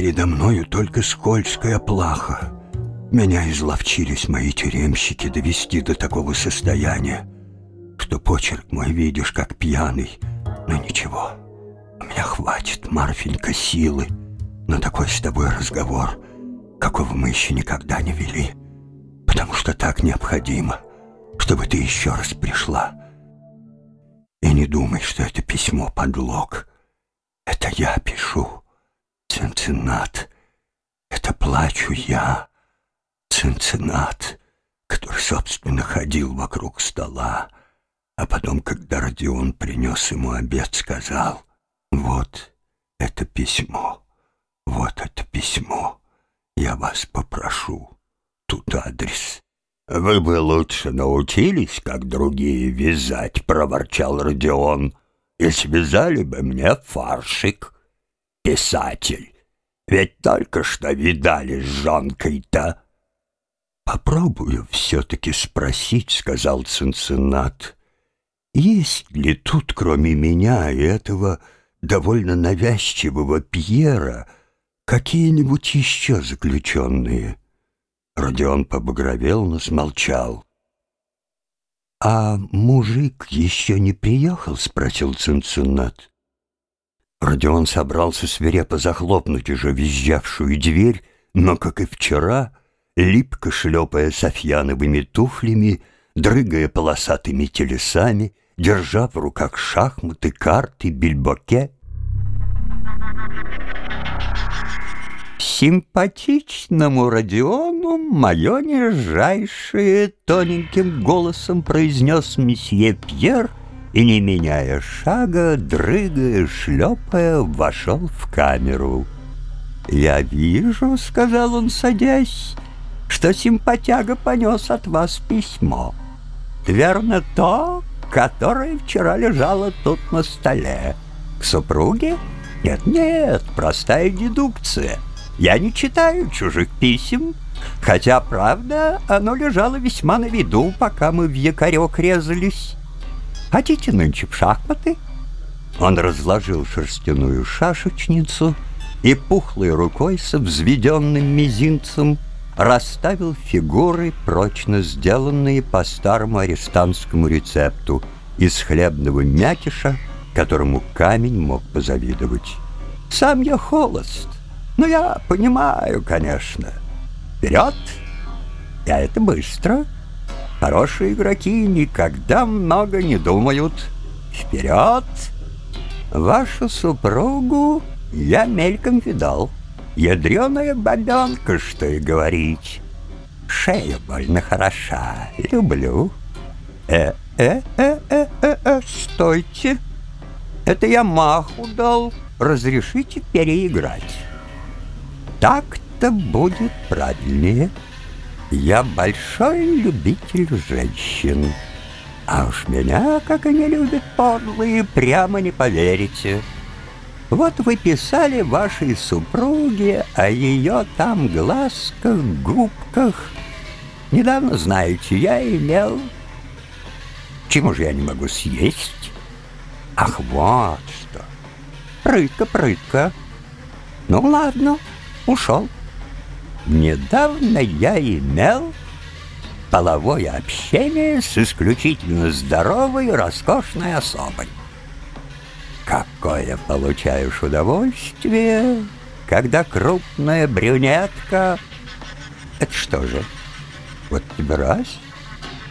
передо мною только скользкая плаха. Меня изловчились мои тюремщики довести до такого состояния, что почерк мой видишь как пьяный. Но ничего, у меня хватит, Марфенька, силы на такой с тобой разговор, какого мы еще никогда не вели, потому что так необходимо, чтобы ты еще раз пришла. И не думай, что это письмо подлог. Это я пишу. Цинциннат. Это плачу я. Цинциннат, который, собственно, ходил вокруг стола, а потом, когда Родион принес ему обед, сказал, «Вот это письмо, вот это письмо, я вас попрошу, тут адрес». «Вы бы лучше научились, как другие, вязать», — проворчал Родион, «и связали бы мне фаршик, писатель». Ведь только что видали с жонкой-то. «Попробую все-таки спросить», — сказал Цинциннат. «Есть ли тут, кроме меня и этого довольно навязчивого Пьера, какие-нибудь еще заключенные?» Родион побагровел, но смолчал. «А мужик еще не приехал?» — спросил Цинциннат. Родион собрался свирепо захлопнуть уже визжавшую дверь, но, как и вчера, липко шлепая софьяновыми туфлями, дрыгая полосатыми телесами, держа в руках шахматы, карты, бельбоке. «Симпатичному Родиону мое нижайшее тоненьким голосом произнес месье Пьер и, не меняя шага, дрыгая, шлепая, вошел в камеру. «Я вижу», — сказал он, садясь, — «что симпатяга понес от вас письмо. Верно то, которое вчера лежало тут на столе. К супруге? Нет-нет, простая дедукция. Я не читаю чужих писем, хотя, правда, оно лежало весьма на виду, пока мы в якорек резались». Хотите нынче в шахматы?» Он разложил шерстяную шашечницу и пухлой рукой со взведенным мизинцем расставил фигуры, прочно сделанные по старому арестантскому рецепту из хлебного мякиша, которому камень мог позавидовать. «Сам я холост, но я понимаю, конечно. Вперед! Я это быстро!» Хорошие игроки никогда много не думают. Вперед! Вашу супругу я мельком видал. Ядреная бабенка, что и говорить. Шея больно хороша. Люблю. Э-э-э-э-э, стойте. Это я маху дал. Разрешите переиграть. Так-то будет правильнее. Я большой любитель женщин. А уж меня, как они любят подлые, прямо не поверите. Вот вы писали вашей супруге о ее там глазках, губках. Недавно, знаете, я имел... Чему же я не могу съесть? Ах, вот что. Прытка, прытка. Ну, ладно, ушел. Недавно я имел половое общение с исключительно здоровой роскошной особой. Какое получаешь удовольствие, когда крупная брюнетка... Это что же, вот тебе раз...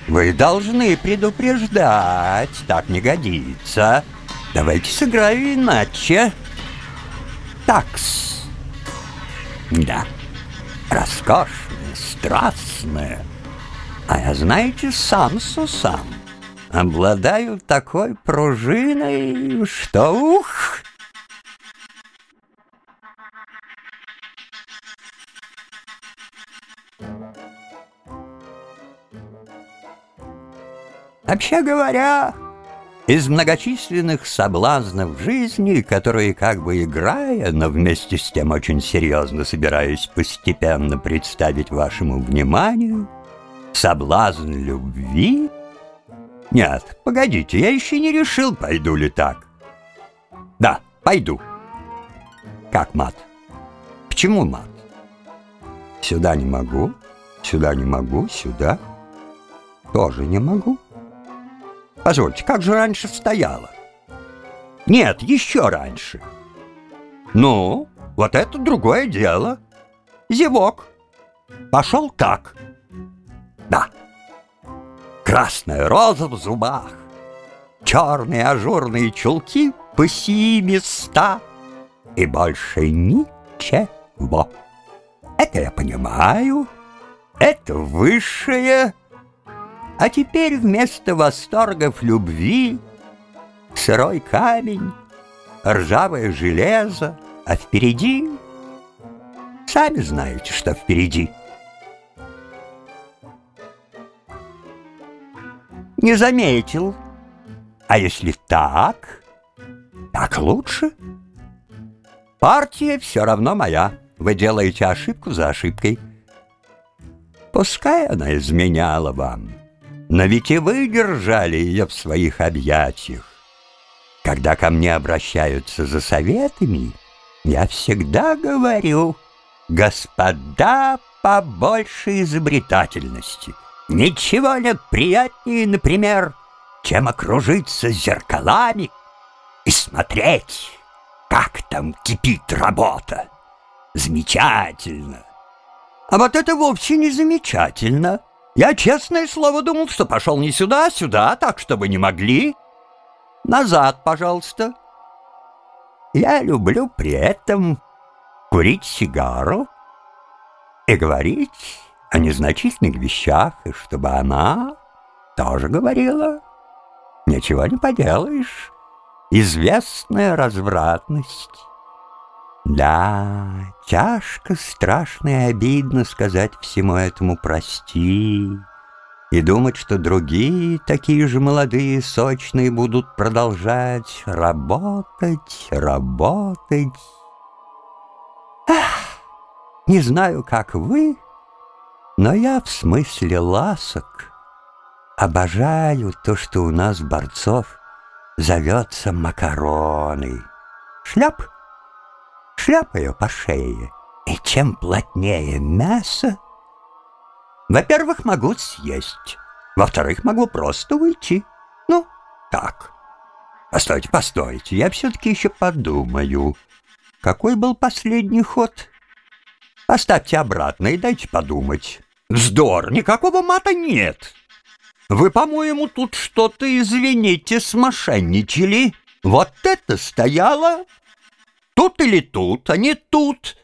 Вы должны предупреждать, так не годится. Давайте сыграю иначе. Такс. Да роскошная, страстная. А я, знаете, сам сусам. Обладаю такой пружиной, что ух! Вообще говоря, из многочисленных соблазнов жизни, которые как бы играя, но вместе с тем очень серьезно собираюсь постепенно представить вашему вниманию, соблазн любви... Нет, погодите, я еще не решил, пойду ли так. Да, пойду. Как, мат? чему мат? Сюда не могу, сюда не могу, сюда тоже не могу. Позвольте, как же раньше стояло? Нет, еще раньше. Ну, вот это другое дело. Зевок. Пошел так. Да. Красная роза в зубах. Черные ажурные чулки по сии места. И больше ничего. Это я понимаю. Это высшее. А теперь вместо восторгов любви Сырой камень, ржавое железо, А впереди... Сами знаете, что впереди. Не заметил. А если так, так лучше. Партия все равно моя. Вы делаете ошибку за ошибкой. Пускай она изменяла вам, но ведь и вы держали ее в своих объятиях. Когда ко мне обращаются за советами, я всегда говорю, господа, побольше изобретательности. Ничего нет приятнее, например, чем окружиться зеркалами и смотреть, как там кипит работа. Замечательно. А вот это вовсе не замечательно. Я, честное слово, думал, что пошел не сюда, а сюда, так, чтобы не могли. Назад, пожалуйста. Я люблю при этом курить сигару и говорить о незначительных вещах, и чтобы она тоже говорила. Ничего не поделаешь. Известная развратность. Да, тяжко, страшно и обидно сказать всему этому «прости» и думать, что другие, такие же молодые, сочные, будут продолжать работать, работать. Ах, не знаю, как вы, но я в смысле ласок обожаю то, что у нас борцов зовется макароны. Шляп, шляпаю по шее, и чем плотнее мясо, во-первых, могу съесть. Во-вторых, могу просто уйти. Ну, так. Постойте, постойте, я все-таки еще подумаю. Какой был последний ход? Поставьте обратно и дайте подумать. Вздор, никакого мата нет. Вы, по-моему, тут что-то, извините, смошенничали. Вот это стояло тут или тут, а не тут.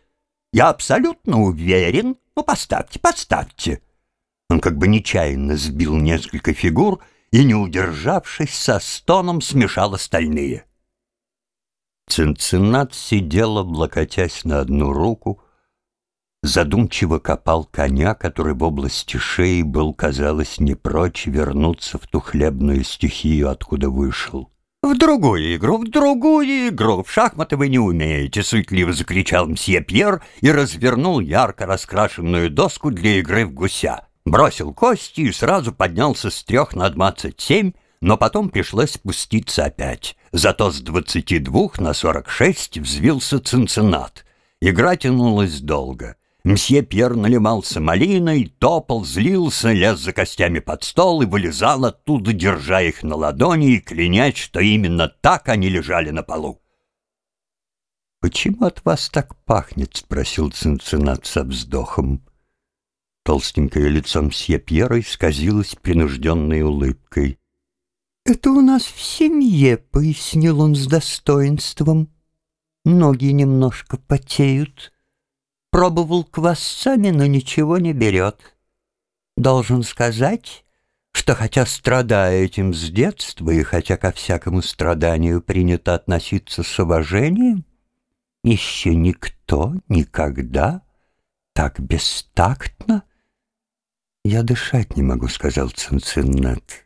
Я абсолютно уверен. Ну, поставьте, поставьте. Он как бы нечаянно сбил несколько фигур и, не удержавшись, со стоном смешал остальные. Цинциннат сидел, облокотясь на одну руку, задумчиво копал коня, который в области шеи был, казалось, не прочь вернуться в ту хлебную стихию, откуда вышел. «В другую игру, в другую игру! В шахматы вы не умеете!» — суетливо закричал мсье Пьер и развернул ярко раскрашенную доску для игры в гуся бросил кости и сразу поднялся с трех на двадцать семь, но потом пришлось спуститься опять. Зато с двадцати двух на сорок шесть взвился цинциннат. Игра тянулась долго. Мсье Пьер наливался малиной, топал, злился, лез за костями под стол и вылезал оттуда, держа их на ладони и клянясь, что именно так они лежали на полу. «Почему от вас так пахнет?» — спросил Цинциннат со вздохом. Толстенькое лицо мсье Пьера исказилось принужденной улыбкой. «Это у нас в семье», — пояснил он с достоинством. «Ноги немножко потеют. Пробовал квасцами, но ничего не берет. Должен сказать, что хотя страдая этим с детства, и хотя ко всякому страданию принято относиться с уважением, еще никто никогда так бестактно «Я дышать не могу», — сказал Цинциннат.